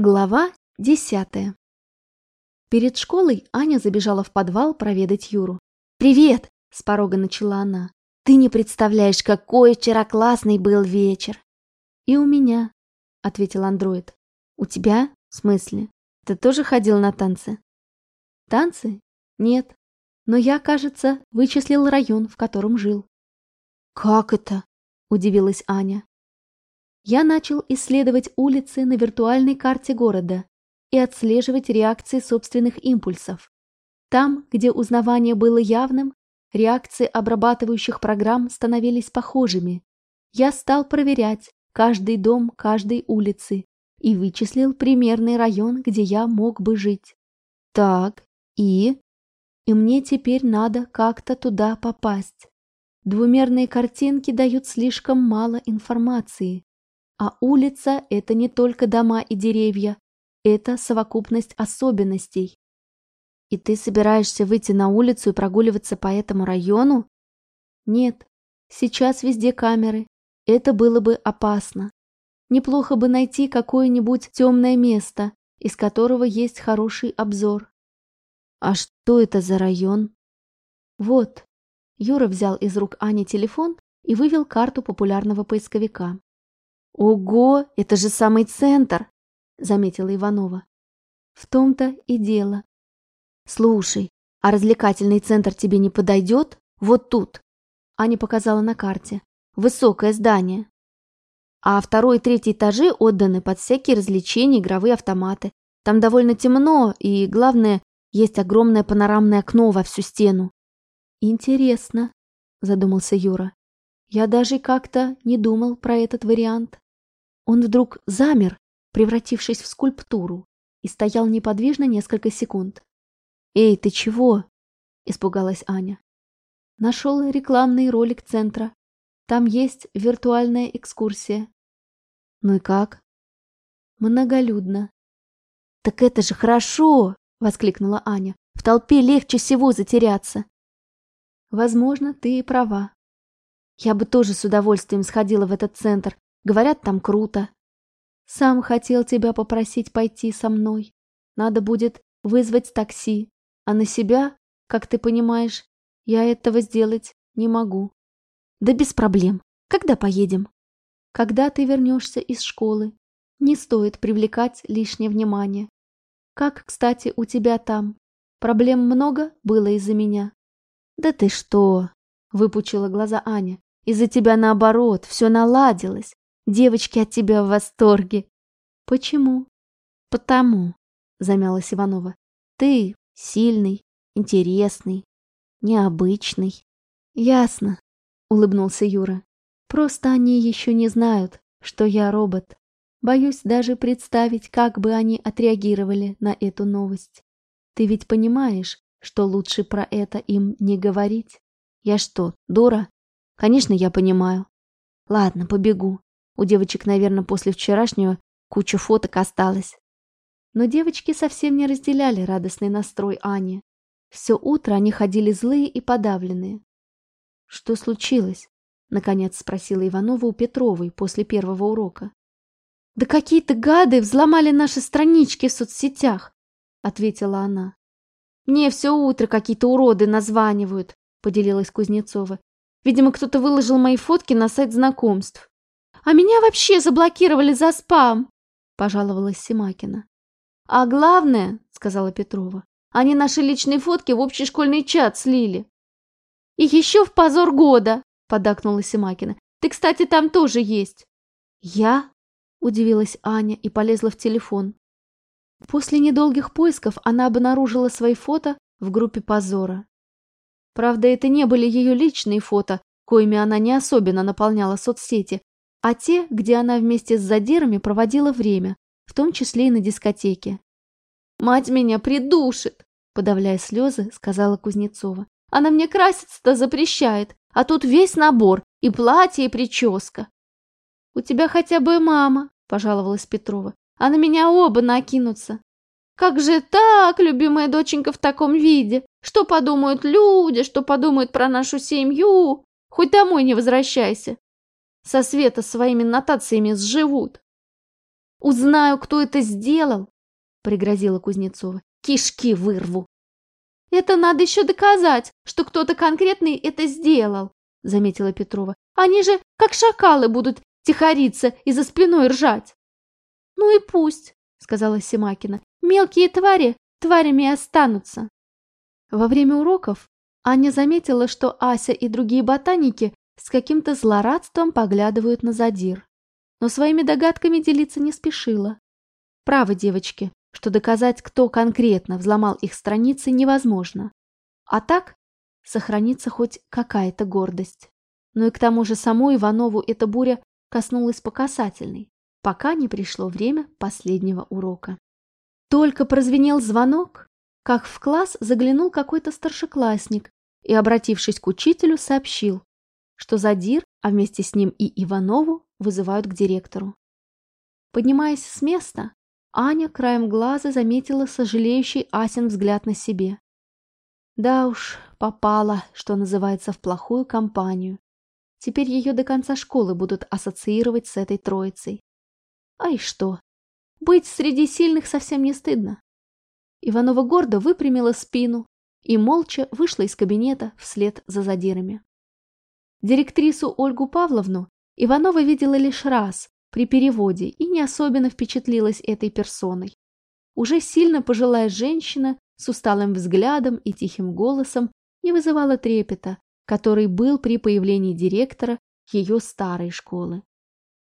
Глава десятая Перед школой Аня забежала в подвал проведать Юру. «Привет!» – с порога начала она. «Ты не представляешь, какой вчера классный был вечер!» «И у меня», – ответил андроид. «У тебя? В смысле? Ты тоже ходил на танцы?» «Танцы? Нет. Но я, кажется, вычислил район, в котором жил». «Как это?» – удивилась Аня я начал исследовать улицы на виртуальной карте города и отслеживать реакции собственных импульсов. Там, где узнавание было явным, реакции обрабатывающих программ становились похожими. Я стал проверять каждый дом каждой улицы и вычислил примерный район, где я мог бы жить. Так, и? И мне теперь надо как-то туда попасть. Двумерные картинки дают слишком мало информации. А улица – это не только дома и деревья, это совокупность особенностей. И ты собираешься выйти на улицу и прогуливаться по этому району? Нет, сейчас везде камеры. Это было бы опасно. Неплохо бы найти какое-нибудь темное место, из которого есть хороший обзор. А что это за район? Вот. Юра взял из рук Ани телефон и вывел карту популярного поисковика. «Ого, это же самый центр!» — заметила Иванова. «В том-то и дело». «Слушай, а развлекательный центр тебе не подойдет? Вот тут!» Аня показала на карте. «Высокое здание. А второй и третий этажи отданы под всякие развлечения, игровые автоматы. Там довольно темно, и, главное, есть огромное панорамное окно во всю стену». «Интересно», — задумался Юра. «Я даже как-то не думал про этот вариант». Он вдруг замер, превратившись в скульптуру, и стоял неподвижно несколько секунд. «Эй, ты чего?» – испугалась Аня. Нашел рекламный ролик центра. Там есть виртуальная экскурсия. Ну и как? Многолюдно. Так это же хорошо! Воскликнула Аня. В толпе легче всего затеряться. Возможно, ты и права. Я бы тоже с удовольствием сходила в этот центр, Говорят, там круто. Сам хотел тебя попросить пойти со мной. Надо будет вызвать такси, а на себя, как ты понимаешь, я этого сделать не могу. Да без проблем. Когда поедем? Когда ты вернешься из школы. Не стоит привлекать лишнее внимание. Как, кстати, у тебя там? Проблем много было из-за меня? Да ты что? Выпучила глаза Аня. Из-за тебя наоборот, все наладилось. Девочки от тебя в восторге. Почему? Потому, замялась Иванова. Ты сильный, интересный, необычный. Ясно, улыбнулся Юра. Просто они еще не знают, что я робот. Боюсь даже представить, как бы они отреагировали на эту новость. Ты ведь понимаешь, что лучше про это им не говорить? Я что, дура? Конечно, я понимаю. Ладно, побегу. У девочек, наверное, после вчерашнего куча фоток осталось. Но девочки совсем не разделяли радостный настрой Ани. Все утро они ходили злые и подавленные. «Что случилось?» — наконец спросила Иванова у Петровой после первого урока. «Да какие-то гады взломали наши странички в соцсетях!» — ответила она. «Мне все утро какие-то уроды названивают», — поделилась Кузнецова. «Видимо, кто-то выложил мои фотки на сайт знакомств». А меня вообще заблокировали за спам, пожаловалась Симакина. А главное, сказала Петрова, они наши личные фотки в общий школьный чат слили. И еще в позор года, подакнула Симакина. Ты, кстати, там тоже есть. Я? Удивилась Аня и полезла в телефон. После недолгих поисков она обнаружила свои фото в группе позора. Правда, это не были ее личные фото, коими она не особенно наполняла соцсети, а те, где она вместе с задирами проводила время, в том числе и на дискотеке. «Мать меня придушит!» – подавляя слезы, сказала Кузнецова. «Она мне краситься-то запрещает, а тут весь набор, и платье, и прическа». «У тебя хотя бы мама», – пожаловалась Петрова, «а на меня оба накинутся». «Как же так, любимая доченька, в таком виде? Что подумают люди, что подумают про нашу семью? Хоть домой не возвращайся, со света своими нотациями сживут. Узнаю, кто это сделал, пригрозила Кузнецова. Кишки вырву. Это надо еще доказать, что кто-то конкретный это сделал, заметила Петрова. Они же, как шакалы, будут тихориться и за спиной ржать. Ну и пусть, сказала Семакина. Мелкие твари тварями останутся. Во время уроков Аня заметила, что Ася и другие ботаники с каким-то злорадством поглядывают на задир. Но своими догадками делиться не спешила. Правы девочки, что доказать, кто конкретно взломал их страницы, невозможно. А так сохранится хоть какая-то гордость. Но и к тому же саму Иванову эта буря коснулась по касательной, пока не пришло время последнего урока. Только прозвенел звонок, как в класс заглянул какой-то старшеклассник и, обратившись к учителю, сообщил, что Задир, а вместе с ним и Иванову, вызывают к директору. Поднимаясь с места, Аня краем глаза заметила сожалеющий Асин взгляд на себе. Да уж, попала, что называется, в плохую компанию. Теперь ее до конца школы будут ассоциировать с этой троицей. А и что? Быть среди сильных совсем не стыдно. Иванова гордо выпрямила спину и молча вышла из кабинета вслед за задирами. Директрису Ольгу Павловну Иванова видела лишь раз при переводе и не особенно впечатлилась этой персоной. Уже сильно пожилая женщина с усталым взглядом и тихим голосом не вызывала трепета, который был при появлении директора ее старой школы.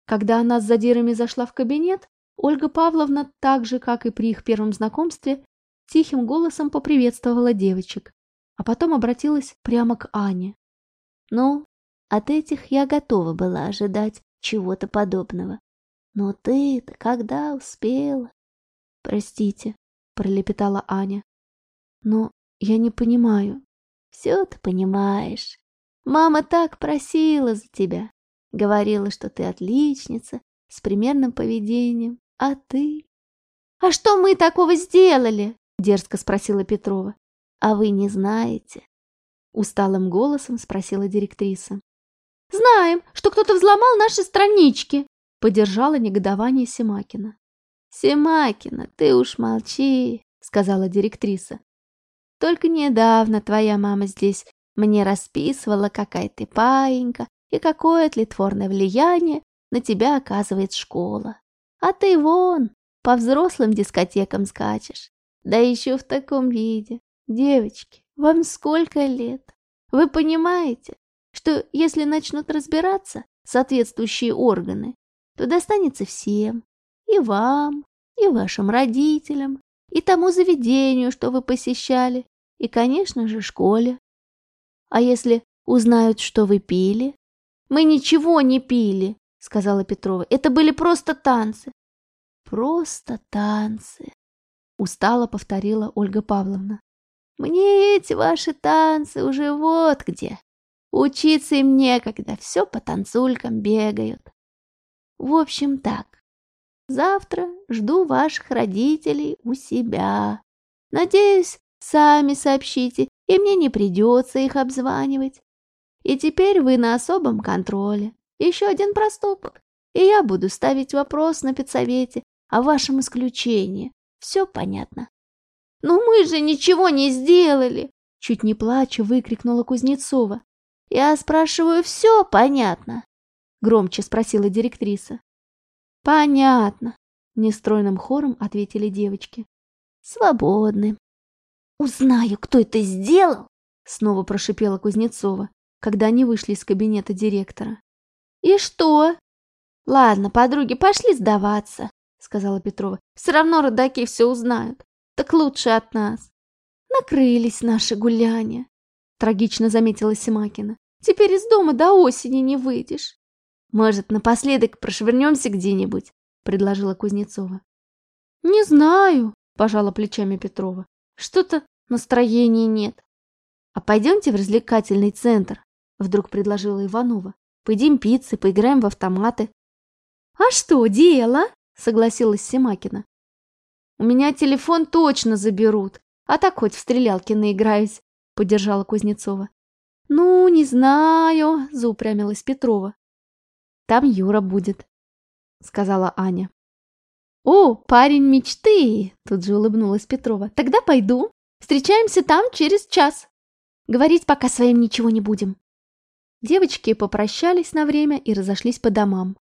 Когда она с задирами зашла в кабинет, Ольга Павловна, так же, как и при их первом знакомстве, тихим голосом поприветствовала девочек, а потом обратилась прямо к Ане. «Ну, от этих я готова была ожидать чего-то подобного. Но ты-то когда успела? Простите, пролепетала Аня. Но я не понимаю. Все ты понимаешь. Мама так просила за тебя. Говорила, что ты отличница, с примерным поведением. А ты? А что мы такого сделали? Дерзко спросила Петрова. А вы не знаете? Усталым голосом спросила директриса. Знаем, что кто-то взломал наши странички, поддержала негодование Семакина. Семакина, ты уж молчи, сказала директриса. Только недавно твоя мама здесь мне расписывала, какая ты паинька и какое тлетворное влияние на тебя оказывает школа. А ты вон, по взрослым дискотекам скачешь. Да еще в таком виде. Девочки, вам сколько лет? Вы понимаете, что если начнут разбираться соответствующие органы, то достанется всем, и вам, и вашим родителям, и тому заведению, что вы посещали, и, конечно же, школе. А если узнают, что вы пили? Мы ничего не пили, сказала Петрова. Это были просто танцы. Просто танцы, устало повторила Ольга Павловна. Мне эти ваши танцы уже вот где. Учиться им некогда, все по танцулькам бегают. В общем, так. Завтра жду ваших родителей у себя. Надеюсь, сами сообщите, и мне не придется их обзванивать. И теперь вы на особом контроле. Еще один проступок, и я буду ставить вопрос на педсовете о вашем исключении. Все понятно. «Но мы же ничего не сделали!» Чуть не плача выкрикнула Кузнецова. «Я спрашиваю, все понятно?» Громче спросила директриса. «Понятно», — нестройным хором ответили девочки. «Свободны». «Узнаю, кто это сделал!» Снова прошипела Кузнецова, когда они вышли из кабинета директора. «И что?» «Ладно, подруги, пошли сдаваться», — сказала Петрова. «Все равно родаки все узнают. Так лучше от нас». «Накрылись наши гуляния», Трагично заметила Симакина. Теперь из дома до осени не выйдешь. Может, напоследок прошвырнемся где-нибудь, предложила Кузнецова. Не знаю, пожала плечами Петрова. Что-то настроения нет. А пойдемте в развлекательный центр, вдруг предложила Иванова. Поедим пиццы, поиграем в автоматы. А что, дело? Согласилась Семакина. У меня телефон точно заберут, а так хоть в стрелялки наиграюсь поддержала Кузнецова. «Ну, не знаю», — заупрямилась Петрова. «Там Юра будет», — сказала Аня. «О, парень мечты!» – тут же улыбнулась Петрова. «Тогда пойду. Встречаемся там через час. Говорить пока своим ничего не будем». Девочки попрощались на время и разошлись по домам.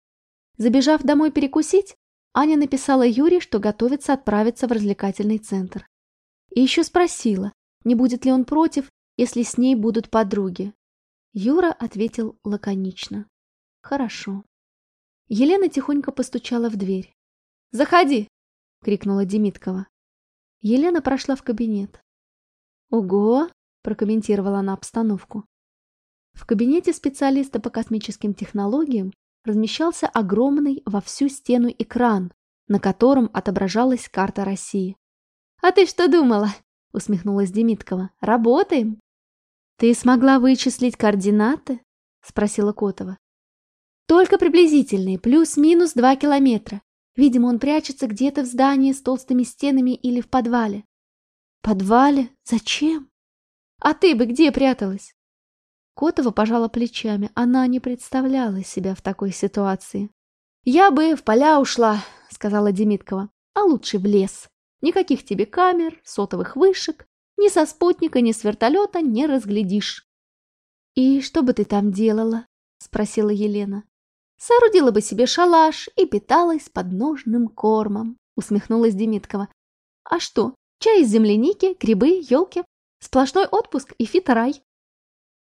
Забежав домой перекусить, Аня написала Юре, что готовится отправиться в развлекательный центр. И еще спросила, не будет ли он против, если с ней будут подруги. Юра ответил лаконично. «Хорошо». Елена тихонько постучала в дверь. «Заходи!» — крикнула Демиткова. Елена прошла в кабинет. «Ого!» — прокомментировала она обстановку. В кабинете специалиста по космическим технологиям размещался огромный во всю стену экран, на котором отображалась карта России. «А ты что думала?» — усмехнулась Демиткова. «Работаем!» «Ты смогла вычислить координаты?» — спросила Котова. «Только приблизительные, плюс-минус два километра. Видимо, он прячется где-то в здании с толстыми стенами или в подвале». «Подвале? Зачем?» «А ты бы где пряталась?» Котова пожала плечами. Она не представляла себя в такой ситуации. «Я бы в поля ушла», — сказала Демиткова. «А лучше в лес. Никаких тебе камер, сотовых вышек. Ни со спутника, ни с вертолета не разглядишь». «И что бы ты там делала?» — спросила Елена. «Соорудила бы себе шалаш и питалась подножным кормом», — усмехнулась Демиткова. «А что, чай из земляники, грибы, елки? Сплошной отпуск и фиторай.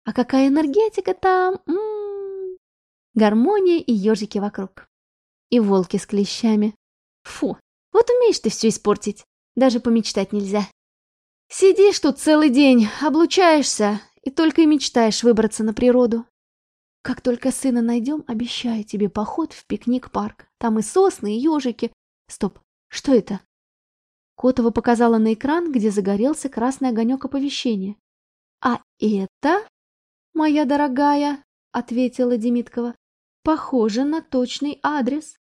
А какая энергетика там! М -м -м. Гармония и ежики вокруг. И волки с клещами. Фу, вот умеешь ты все испортить. Даже помечтать нельзя. Сидишь тут целый день, облучаешься, и только и мечтаешь выбраться на природу. Как только сына найдем, обещаю тебе поход в пикник-парк. Там и сосны, и ежики. Стоп, что это? Котова показала на экран, где загорелся красный огонек оповещения. А это моя дорогая», — ответила Демиткова. «Похоже на точный адрес.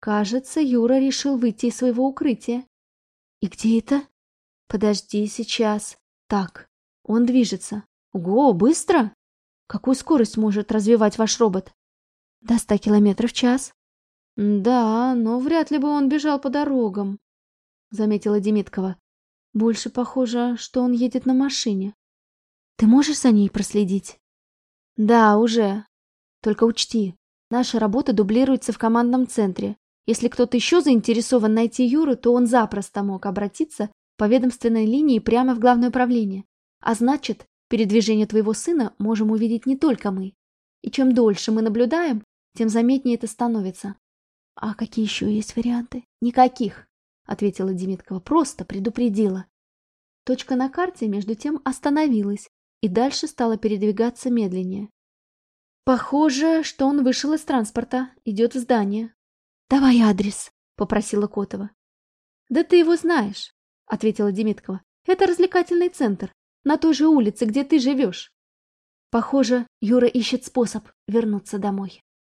Кажется, Юра решил выйти из своего укрытия. И где это? Подожди сейчас. Так, он движется. Ого, быстро! Какую скорость может развивать ваш робот? До ста километров в час. Да, но вряд ли бы он бежал по дорогам, заметила Демиткова. Больше похоже, что он едет на машине. Ты можешь за ней проследить? Да, уже. Только учти, наша работа дублируется в командном центре. Если кто-то еще заинтересован найти Юру, то он запросто мог обратиться по ведомственной линии прямо в главное управление. А значит, передвижение твоего сына можем увидеть не только мы. И чем дольше мы наблюдаем, тем заметнее это становится. А какие еще есть варианты? Никаких, ответила Демиткова. Просто предупредила. Точка на карте между тем остановилась, и дальше стала передвигаться медленнее. Похоже, что он вышел из транспорта, идет в здание. «Давай адрес», — попросила Котова. «Да ты его знаешь», — ответила Демиткова. «Это развлекательный центр, на той же улице, где ты живешь». Похоже, Юра ищет способ вернуться домой.